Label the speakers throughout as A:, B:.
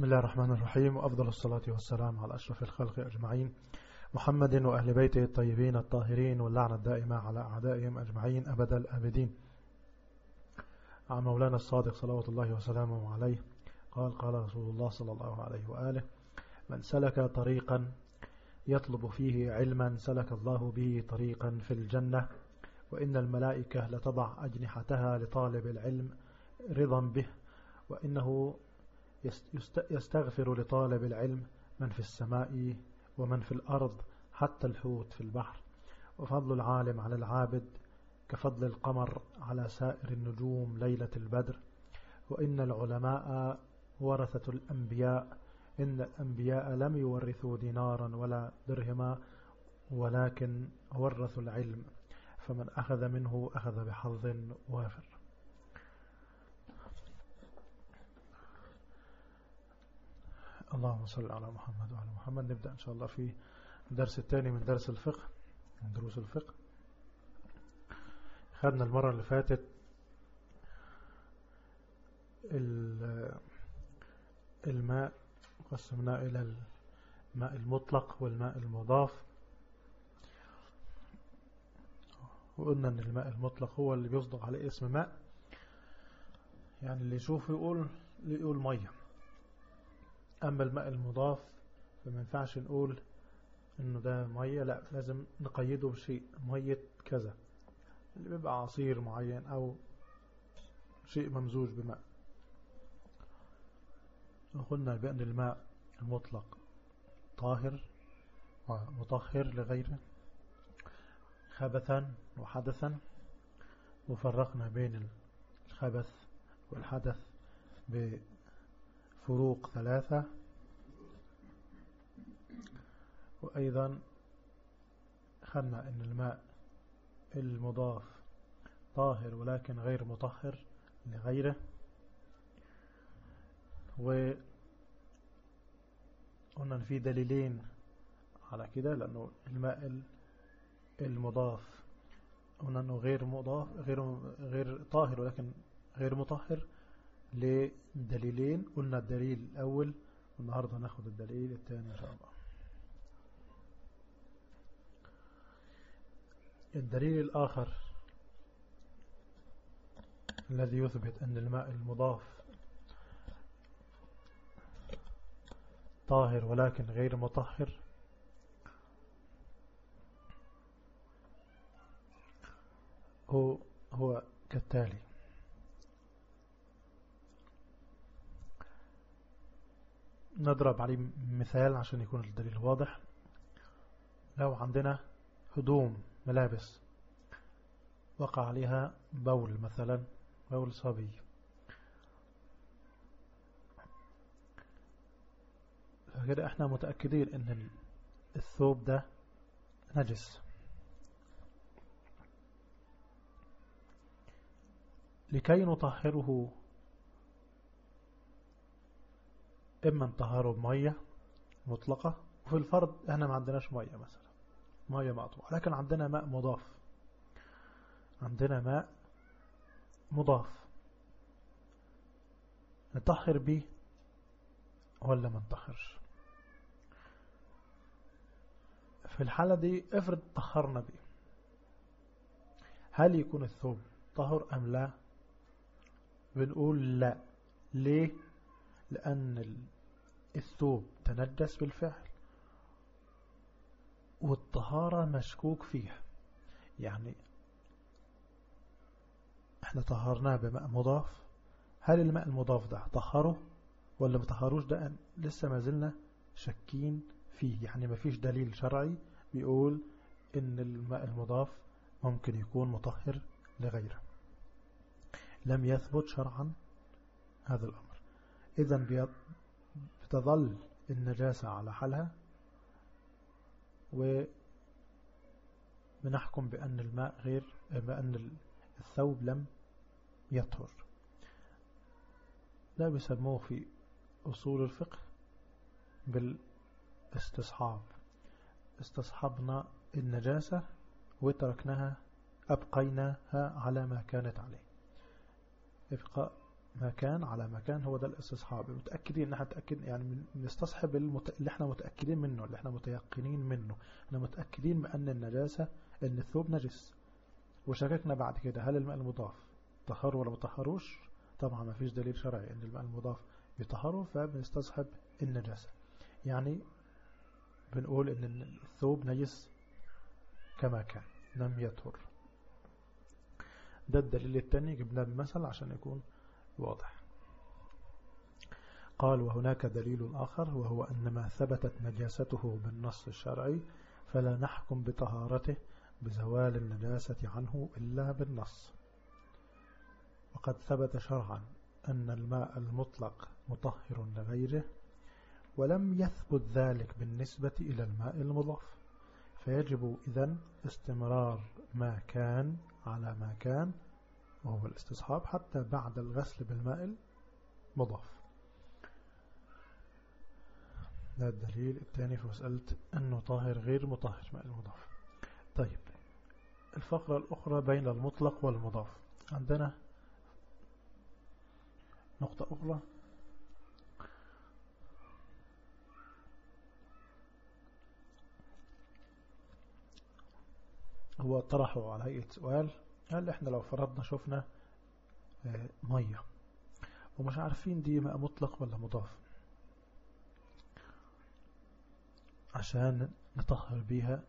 A: بسم الله الرحمن الرحيم وأفضل الصلاة والسلام على أشرف الخلق أجمعين. محمد وأهل بيته الطيبين الطاهرين واللعنة الدائمة على أعدائهم أجمعين أبد الأبدين. عن مولانا الصادق صلوات الله وسلامه عليه قال قال رسول الله صلى الله عليه وآله من سلك طريقا يطلب فيه علما سلك الله به طريقا في الجنة وإن الملائكة لتضع أجنحتها لطالب العلم رضا به وإنه يستغفر لطالب العلم من في السماء ومن في الأرض حتى الحوت في البحر. وفضل العالم على العابد كفضل القمر على سائر النجوم ليلة البدر. وإن العلماء ورثة الأنبياء إن الأنبياء لم يورثوا دينارا ولا درهما ولكن ورثوا العلم. فمن أخذ منه أخذ بحظ وافر. اللهم صل على محمد وعلى محمد. نبدأ إن شاء الله في الدرس الثاني من درس الفقه من دروس الفقه. خدنا المرة اللي فاتت الماء قسمناه إلى الماء المطلق والماء المضاف. وقلنا أن الماء المطلق هو اللي بيصدق عليه اسم ماء. يعني اللي يشوفه يقول يقول مية. أما الماء المضاف فما ينفعش نقول إنه ده مية لا لازم نقيده بشيء مية كذا اللي بيبقى عصير معين أو شيء ممزوج بماء. وقلنا بأن الماء المطلق طاهر ومطهر لغيره خبثا وحدثا وفرقنا بين الخبث والحدث فروق ثلاثة. وأيضا خلنا أن الماء المضاف طاهر ولكن غير مطهر لغيره. وقلنا في دليلين على كده لأنه الماء المضاف قلنا أنه غير مضاف غير غير طاهر ولكن غير مطهر. لدليلين. قلنا الدليل الأول والنهاردة ناخد الدليل الثاني إن شاء الله. الدليل الآخر الذي يثبت أن الماء المضاف طاهر ولكن غير مطهر هو هو كالتالي. نضرب عليه مثال عشان يكون الدليل واضح. لو عندنا هدوم ملابس وقع عليها بول مثلا بول صبي. فكده إحنا متأكدين إن الثوب ده نجس. لكي نطهره إما انطهاره بمية مطلقة وفي الفرض إحنا ما عندناش مية مثلا مية مقطوعة لكن عندنا ماء مضاف. عندنا ماء مضاف. نطهر به ولا ما نطهرش؟ في الحالة دي افرض طهرنا به هل يكون الثوب طهر أم لا؟ بنقول لا. ليه؟ لأن الثوب تنجس بالفعل. والطهارة مشكوك فيها. يعني إحنا طهرناه بماء مضاف. هل الماء المضاف ده طهره ولا ما طهروش؟ ده لسه ما زلنا شكين فيه. يعني ما فيش دليل شرعي بيقول إن الماء المضاف ممكن يكون مطهر لغيره. لم يثبت شرعا هذا الأمر. إذا بتظل النجاسة على حالها وبنحكم بأن الماء غير بأن الثوب لم يطهر. لا بيسموه في أصول الفقه بالاستصحاب. استصحبنا النجاسة وتركناها أبقيناها على ما كانت عليه. ابقاء مكان على مكان هو ده الاستصحاب. متأكدين إن إحنا متأكد يعني نستصحب المت... اللي إحنا متأكدين منه اللي إحنا متيقنين منه. إحنا متأكدين بأن النجاسة إن الثوب نجس. وشككنا بعد كده هل الماء المضاف طهر ولا مطهروش طبعا ما فيش دليل شرعي إن الماء المضاف بيطهره فبنستصحب النجاسة. يعني بنقول إن الثوب نجس كما كان لم يطهر. ده الدليل الثاني جبناه بمثل عشان يكون واضح. قال وهناك دليل آخر وهو أن ما ثبتت نجاسته بالنص الشرعي فلا نحكم بطهارته بزوال النجاسة عنه إلا بالنص. وقد ثبت شرعا أن الماء المطلق مطهر لغيره ولم يثبت ذلك بالنسبة إلى الماء المضاف. فيجب إذن استمرار ما كان على ما كان وهو الاستصحاب حتى بعد الغسل بالماء المضاف. ده الدليل الثاني في مسألة أنه طاهر غير مطهر ماء المضاف. طيب الفقرة الأخرى بين المطلق والمضاف. عندنا نقطة أخرى. هو طرحه على هيئة سؤال. قال إحنا لو فرضنا شفنا آه، مية ومش عارفين دي ماء مطلق ولا مضاف عشان نطهر بيها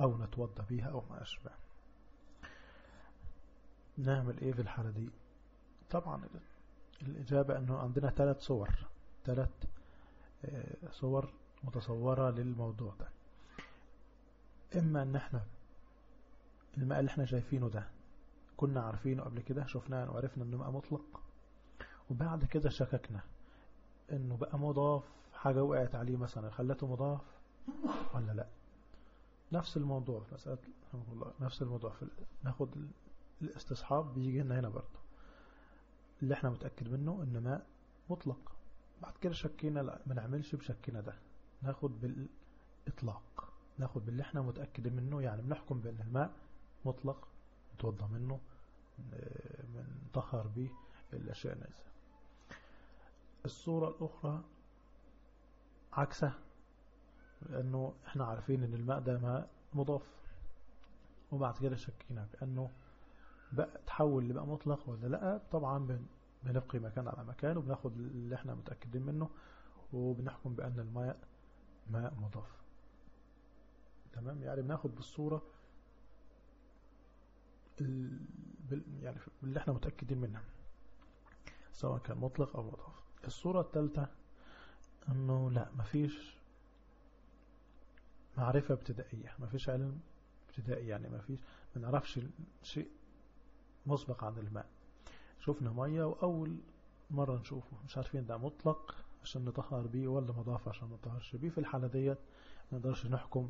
A: أو نتوضى بيها أو ما أشبه. نعمل إيه في الحالة دي؟ طبعا الإجابة إنه عندنا ثلاث صور ثلاث آه، صور متصورة للموضوع ده. إما إن إحنا الماء اللي إحنا شايفينه ده كنا عارفينه قبل كده شفناه وعرفنا إنه ماء مطلق. وبعد كده شككنا إنه بقى مضاف حاجة وقعت عليه مثلا خلته مضاف ولا لأ؟ نفس الموضوع في مسألة نفس الموضوع. في ناخد الاستصحاب بيجي لنا هنا برضه. اللي إحنا متأكد منه ان ماء مطلق. بعد كده شكينا لأ ما نعملش بشكنا ده. ناخد بالإطلاق. ناخد باللي إحنا متأكد منه يعني بنحكم بأن الماء مطلق. نتوضى منه طهر به الأشياء النازلة الصورة الأخرى عكسها لأنه إحنا عارفين إن الماء ده ماء مضاف. وبعد كده شكينا بأنه بقى تحول لبقى مطلق ولا لأ. طبعا بنبقي مكان على مكان وبناخد اللي إحنا متأكدين منه وبنحكم بأن الماء ماء مضاف. تمام؟ يعني بناخد بالصورة يعني اللي إحنا متأكدين منها سواء كان مطلق أو مضاف. الصورة الثالثة أنه لا مفيش معرفة ابتدائية مفيش علم ابتدائي يعني مفيش ما نعرفش شيء مسبق عن الماء. شفنا مية وأول مرة نشوفه. مش عارفين ده مطلق عشان نطهر بيه ولا مضاف عشان نطهرش بيه. في الحالة ديت ما نقدرش نحكم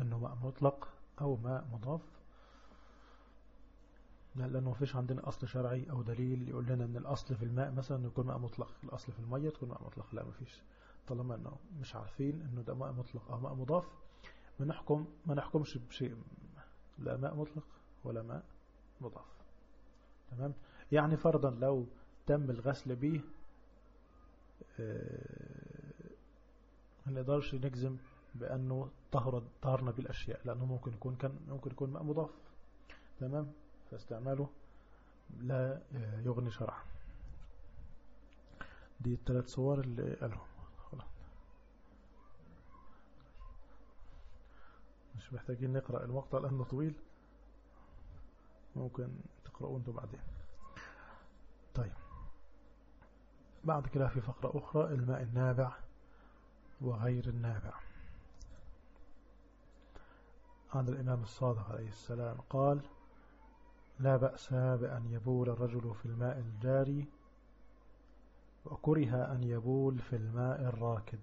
A: إنه ماء مطلق أو ماء مضاف. لأنه مفيش عندنا أصل شرعي أو دليل يقول لنا أن الأصل في الماء مثلا يكون ماء مطلق. الأصل في المية تكون ماء مطلق. لا مفيش. طالما أنه مش عارفين أنه ده ماء مطلق أو ماء مضاف ما نحكم ما نحكمش بشيء لا ماء مطلق ولا ماء مضاف. تمام؟ يعني فرضا لو تم الغسل به آه، ما نقدرش نجزم بأنه طهر طهرنا بالأشياء لأنه ممكن يكون كان ممكن يكون ماء مضاف. تمام؟ فاستعماله لا يغني شرعا. دي الثلاث صور اللي قالهم. مش محتاجين نقرأ المقطع لأنه طويل. ممكن تقرأوا أنتم بعدين. طيب. بعد كده في فقرة أخرى الماء النابع وغير النابع. عن الإمام الصادق عليه السلام قال لا بأس بأن يبول الرجل في الماء الجاري وكره أن يبول في الماء الراكد.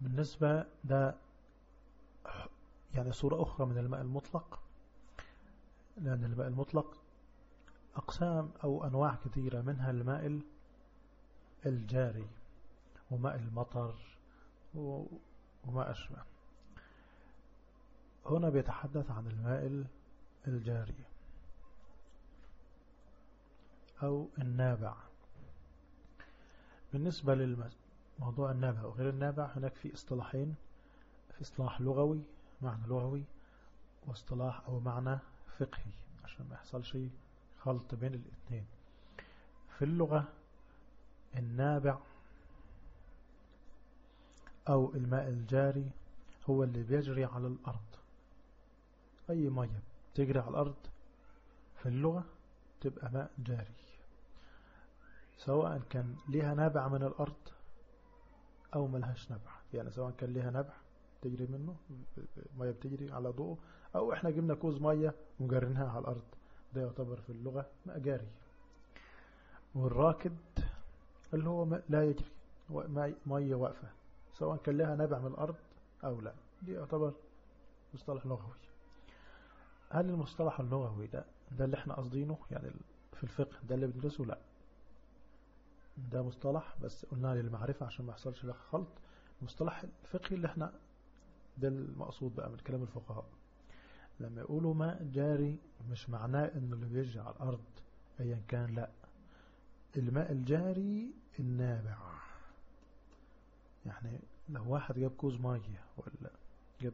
A: بالنسبة ده يعني صورة أخرى من الماء المطلق لأن الماء المطلق أقسام أو أنواع كثيرة منها الماء الجاري وماء المطر وما أشبه. هنا بيتحدث عن الماء الجاري أو النابع. بالنسبة للموضوع النابع وغير النابع هناك في اصطلاحين في اصطلاح لغوي معنى لغوي واصطلاح أو معنى فقهي عشان ما يحصلش خلط بين الاثنين. في اللغة النابع أو الماء الجاري هو اللي بيجري على الأرض. أي مية تجري على الأرض في اللغة تبقى ماء جاري. سواء كان لها نابع من الأرض أو ملهاش نبع يعني سواء كان لها نبع تجري منه مية بتجري على ضوء أو إحنا جبنا كوز مية وجرناها على الأرض. ده يعتبر في اللغة ماء جاري. والراكد اللي هو لا يجري مية واقفة سواء كان لها نبع من الأرض أو لا. دي يعتبر مصطلح لغوي. هل المصطلح اللغوي ده ده اللي إحنا قصدينه يعني في الفقه ده اللي بندرسه؟ لا. ده مصطلح بس قلنا للمعرفة عشان ما يحصلش لك خلط. المصطلح الفقهي اللي إحنا ده المقصود بقى من كلام الفقهاء. لما يقولوا ماء جاري مش معناه إنه اللي بيجري على الأرض ايا كان لا. الماء الجاري النابع. يعني لو واحد جاب كوز مية ولا جاب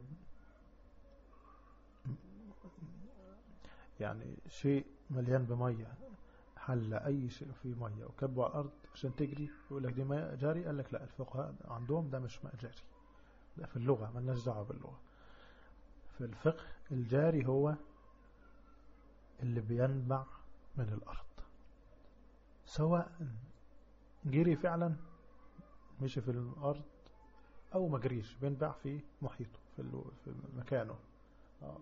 A: يعني شيء مليان بمية حل أي شيء فيه مية وكبه على الأرض عشان تجري يقول لك دي ماء جاري قال لك لا الفقهاء عندهم ده مش ماء جاري. ده في اللغة ما لناش دعوة باللغة. في الفقه الجاري هو اللي بينبع من الأرض. سواء جري فعلا مشي في الأرض أو ما جريش بينبع في محيطه في مكانه. آه.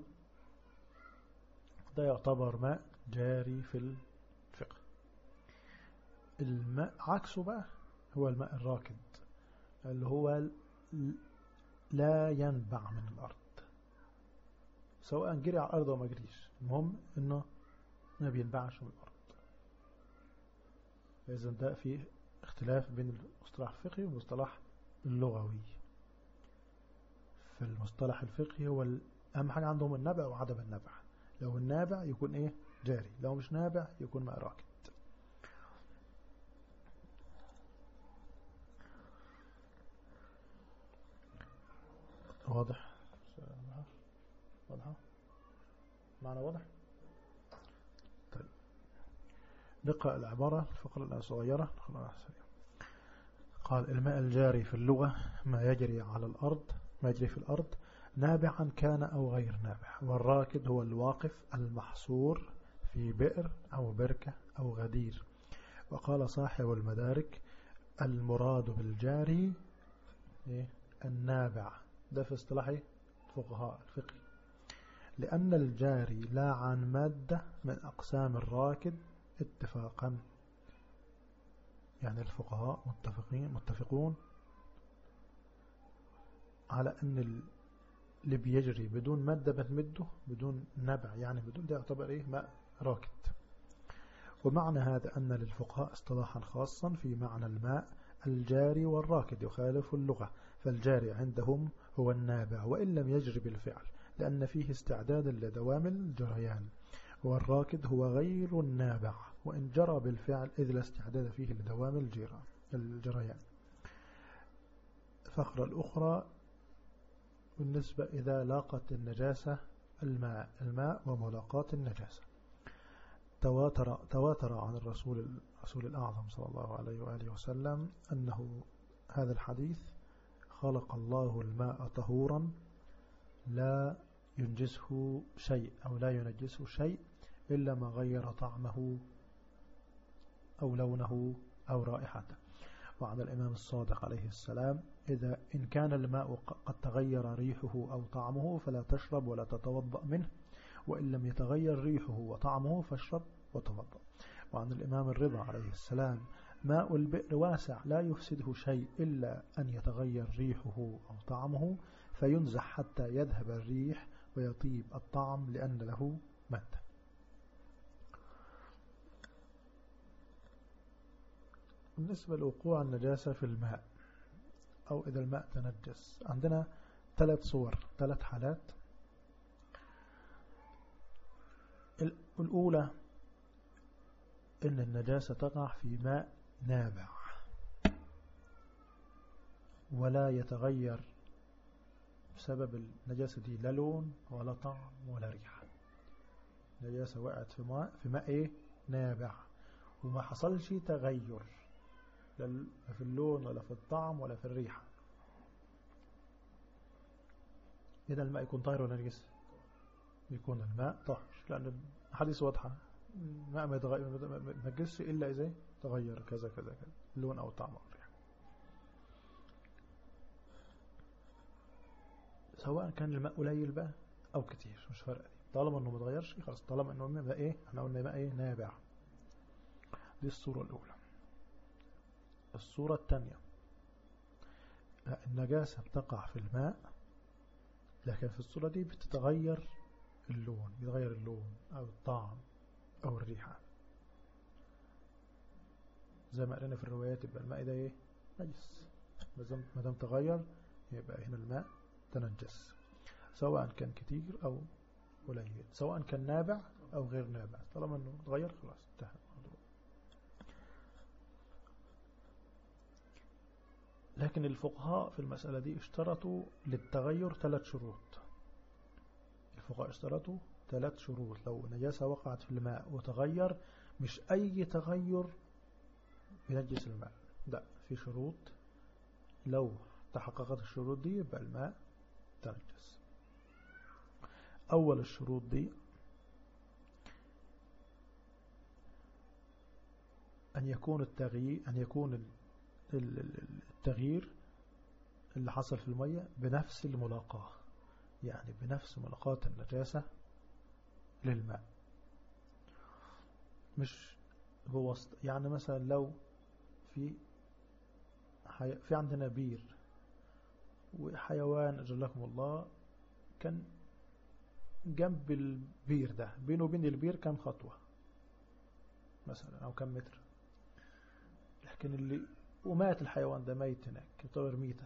A: ده يعتبر ماء جاري في الفقه. الماء عكسه بقى هو الماء الراكد اللي هو لا ينبع من الأرض. سواء جري على الأرض أو ما جريش. المهم إنه ما بينبعش من الأرض. إذا ده فيه اختلاف بين المصطلح الفقهي والمصطلح اللغوي. في المصطلح الفقهي هو أهم حاجة عندهم النبع وعدم النبع. لو النابع يكون إيه؟ جاري. لو مش نابع يكون ماء راكد واضح؟ واضحة معنى واضح طيب نقرأ العبارة الفقرة الصغيرة قال الماء الجاري في اللغة ما يجري على الأرض ما يجري في الأرض نابعا كان أو غير نابع والراكد هو الواقف المحصور في بئر أو بركة أو غدير. وقال صاحب المدارك المراد بالجاري إيه؟ النابع. ده في اصطلاح فقهاء الفقه. لأن الجاري لا عن مادة من أقسام الراكد اتفاقا. يعني الفقهاء متفقين متفقون على أن اللي بيجري بدون مادة بتمده بدون نبع يعني بدون ده يعتبر إيه؟ ماء راكد. ومعنى هذا أن للفقهاء اصطلاحا خاصا في معنى الماء الجاري والراكد يخالف اللغة. فالجاري عندهم هو النابع وإن لم يجري بالفعل لأن فيه استعداد لدوام الجريان. والراكد هو غير النابع وإن جرى بالفعل إذ لا استعداد فيه لدوام الجريان. الفقرة الأخرى بالنسبة إذا لاقت النجاسة الماء الماء وملاقات النجاسة. تواتر, تواتر عن الرسول الرسول الأعظم صلى الله عليه وآله وسلم أنه هذا الحديث خلق الله الماء طهورا لا ينجسه شيء أو لا ينجسه شيء إلا ما غير طعمه أو لونه أو رائحته. وعن الإمام الصادق عليه السلام إذا إن كان الماء قد تغير ريحه أو طعمه فلا تشرب ولا تتوضأ منه وإن لم يتغير ريحه وطعمه فاشرب وتوضأ. وعن الإمام الرضا عليه السلام ماء البئر واسع لا يفسده شيء إلا أن يتغير ريحه أو طعمه فينزح حتى يذهب الريح ويطيب الطعم لأن له مادة. بالنسبة لوقوع النجاسة في الماء أو إذا الماء تنجس عندنا ثلاث صور ثلاث حالات. الأولى إن النجاسة تقع في ماء نابع ولا يتغير بسبب النجاسة دي لا لون ولا طعم ولا ريحة. نجاسة وقعت في ماء في ماء إيه؟ نابع. وما حصلش تغير. لا في اللون ولا في الطعم ولا في الريحة. إذا الماء يكون طاهر ولا نجس؟ يكون الماء طاهر. لأن الحديث واضحة الماء ما يتنجسش إلا إذا تغير كذا كذا كذا اللون أو الطعم أو الريحة. سواء كان الماء قليل بقى أو كتير مش فارقة دي طالما إنه ما اتغيرش خلاص. طالما إنه ماء إيه؟ إحنا قلنا ماء إيه؟ نابع. دي الصورة الأولى. الصورة الثانية النجاسة بتقع في الماء لكن في الصورة دي بتتغير اللون بيتغير اللون أو الطعم أو الريحة. زي ما قلنا في الروايات يبقى الماء ده إيه؟ نجس. ما دام تغير يبقى هنا الماء تنجس سواء كان كتير أو قليل سواء كان نابع أو غير نابع. طالما أنه تغير خلاص انتهى الموضوع لكن الفقهاء في المسألة دي اشترطوا للتغير ثلاث شروط. الفقهاء اشترطوا ثلاث شروط. لو نجاسة وقعت في الماء وتغير مش أي تغير ينجس الماء. لا في شروط. لو تحققت الشروط دي يبقى الماء تنجس. أول الشروط دي أن يكون التغيير أن يكون التغيير اللي حصل في المية بنفس الملاقاة. يعني بنفس ملاقاة النجاسة للماء. مش بوسط يعني مثلا لو في حي... في عندنا بير وحيوان أجلكم الله كان جنب البير ده بينه وبين البير كم خطوة؟ مثلا أو كم متر. لكن اللي ومات الحيوان ده ميت هناك يعتبر ميتة.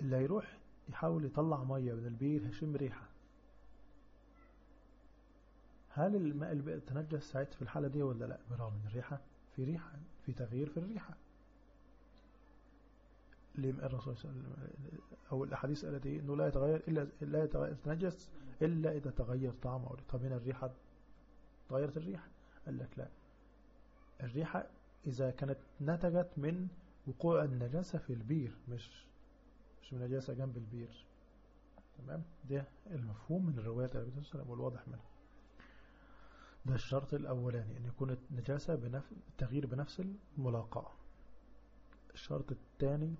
A: اللي هيروح يحاول يطلع مية من البير هيشم ريحة. هل الماء اللي تنجس ساعتها في الحالة دي ولا لا؟ برغم من الريحة في ريحة في تغيير في الريحة. الرسول صلى الله عليه وسلم أو الأحاديث قالت إيه إنه لا يتغير إلا لا يتنجس إلا إذا تغير طعمه طب هنا الريحة تغيرت الريحة. قال لك لا. الريحة إذا كانت نتجت من وقوع النجاسة في البير مش مش من نجاسة جنب البير. تمام؟ ده المفهوم من الروايات عليه وسلم والواضح منها ده الشرط الأولاني أن يكون النجاسة بنفس التغيير بنفس الملاقاة. الشرط الثاني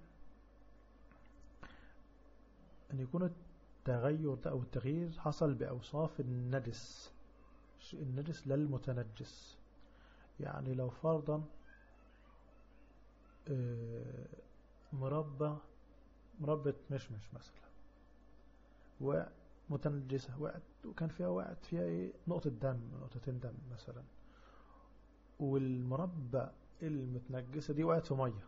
A: أن يكون التغير أو التغيير حصل بأوصاف النجس النجس للمتنجس. يعني لو فرضا مربى مربى مشمش مثلا. ومتنجسة وكان فيها وقت فيها إيه؟ نقطة دم نقطتين دم مثلا. والمربى المتنجسة دي وقعت في مية.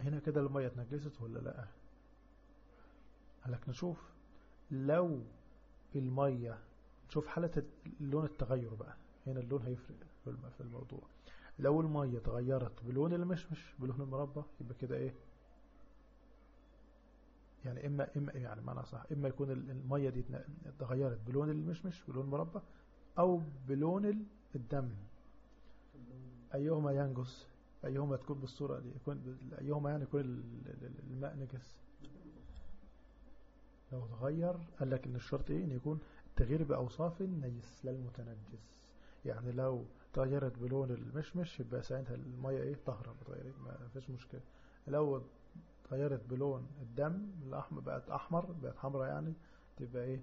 A: هنا كده المية اتنجست ولا لأ؟ قالك نشوف. لو المية نشوف حالة اللون التغير بقى. هنا اللون هيفرق في الموضوع. لو المية تغيرت بلون المشمش بلون المربى يبقى كده إيه؟ يعني إما, إما يعني معنى صح إما يكون المية دي تغيرت بلون المشمش بلون المربى أو بلون الدم. أيهما ينجس؟ أيهما تكون بالصورة دي؟ يكون أيهما يعني يكون الماء نجس؟ لو تغير قال لك إن الشرط إيه؟ إن يكون التغيير بأوصاف النجس للمتنجس يعني لو تغيرت بلون المشمش يبقى ساعتها المية إيه؟ طهرة ما فيش مشكلة. لو تغيرت بلون الدم الأحمر بقت أحمر بقت حمراء يعني تبقى إيه؟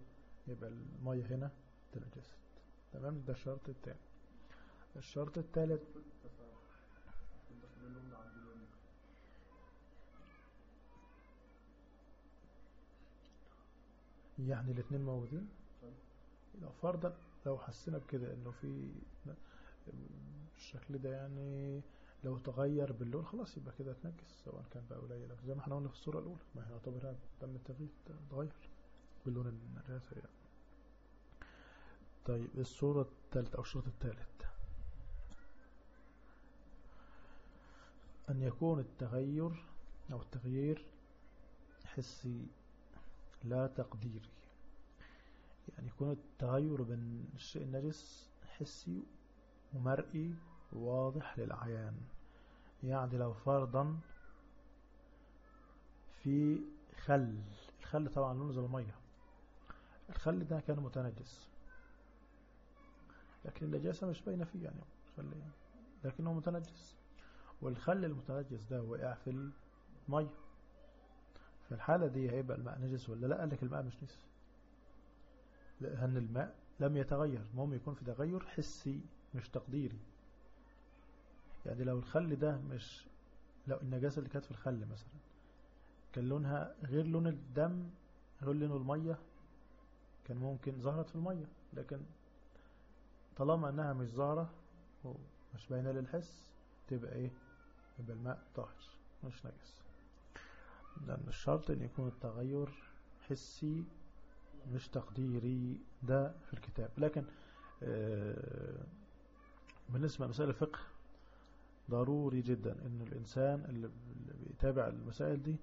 A: يبقى المية هنا تنجست تمام؟ ده الشرط الثاني الشرط الثالث يعني الاثنين موجودين؟ لو فرضا لو حسينا بكده إنه في الشكل ده يعني لو تغير باللون خلاص يبقى كده اتنجس سواء كان بقى قليل زي ما إحنا قلنا في الصورة الأولى ما هي يعتبر تم التغيير تغير باللون النجاسة يعني. طيب الصورة الثالثة أو الشرط الثالث. أن يكون التغير أو التغيير حسي لا تقديري. يعني يكون التغير بين الشيء النجس حسي ومرئي واضح للعيان. يعني لو فرضا في خل الخل طبعا لونه زي المية. الخل ده كان متنجس. لكن النجاسة مش باينة فيه يعني خل لكنه متنجس. والخل المتنجس ده وقع في المية. في الحالة دي هيبقى الماء نجس ولا لأ؟ قال لك الماء مش نجس. لأن الماء لم يتغير. المهم يكون في تغير حسي. مش تقديري. يعني لو الخل ده مش لو النجاسة اللي كانت في الخل مثلا كان لونها غير لون الدم غير لون المية كان ممكن ظهرت في المية. لكن طالما إنها مش ظاهرة ومش باينة للحس تبقى إيه؟ يبقى الماء طاهر مش نجس. لأن الشرط إن يكون التغير حسي مش تقديري ده في الكتاب. لكن بالنسبة لمسائل الفقه ضروري جدا إن الإنسان اللي بيتابع المسائل دي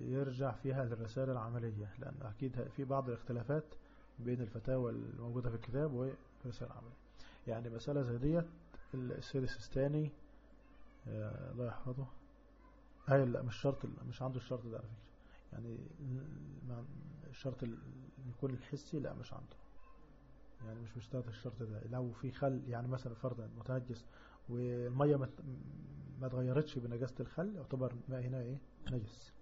A: يرجع فيها للرسالة العملية لأن أكيد في بعض الاختلافات بين الفتاوى الموجودة في الكتاب والرسالة العملية. يعني مسألة زي ديت السيد السيستاني الله يحفظه هاي لا مش شرط مش عنده الشرط ده على فكرة. يعني الشرط يكون الحسي لا مش عنده. يعني مش مشترط الشرط ده. لو في خل يعني مثلا فرضا متنجس والمية ما اتغيرتش بنجاسة الخل يعتبر الماء هنا إيه؟ نجس.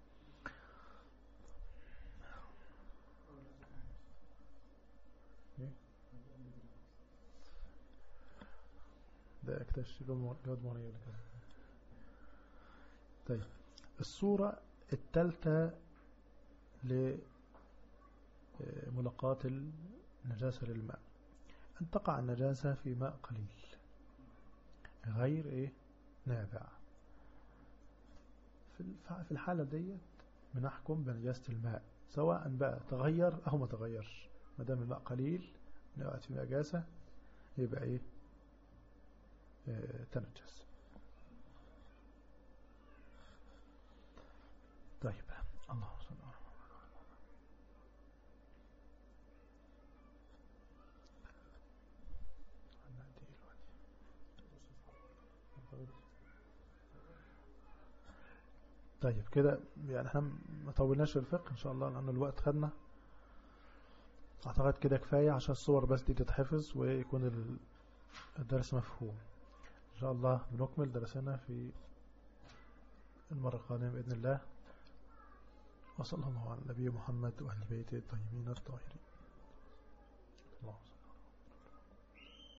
A: ده اكتشف جود مونيو طيب الصورة الثالثة لملاقاة النجاسة للماء. أن تقع النجاسة في ماء قليل. غير إيه؟ نافع في الحالة ديت بنحكم بنجاسة الماء. سواء بقى تغير أو ما تغيرش. ما دام الماء قليل نقعد في نجاسة يبقى إيه؟ آه تنجس. طيب. الله صل على طيب كده يعني إحنا ما طولناش في الفقه ان شاء الله لأن الوقت خدنا. أعتقد كده كفاية. عشان الصور بس دي تتحفظ ويكون الدرس مفهوم. إن شاء الله بنكمل درسنا في المرة القادمة بإذن الله. وصلى الله على النبي محمد وأهل بيته الطيبين الطاهرين.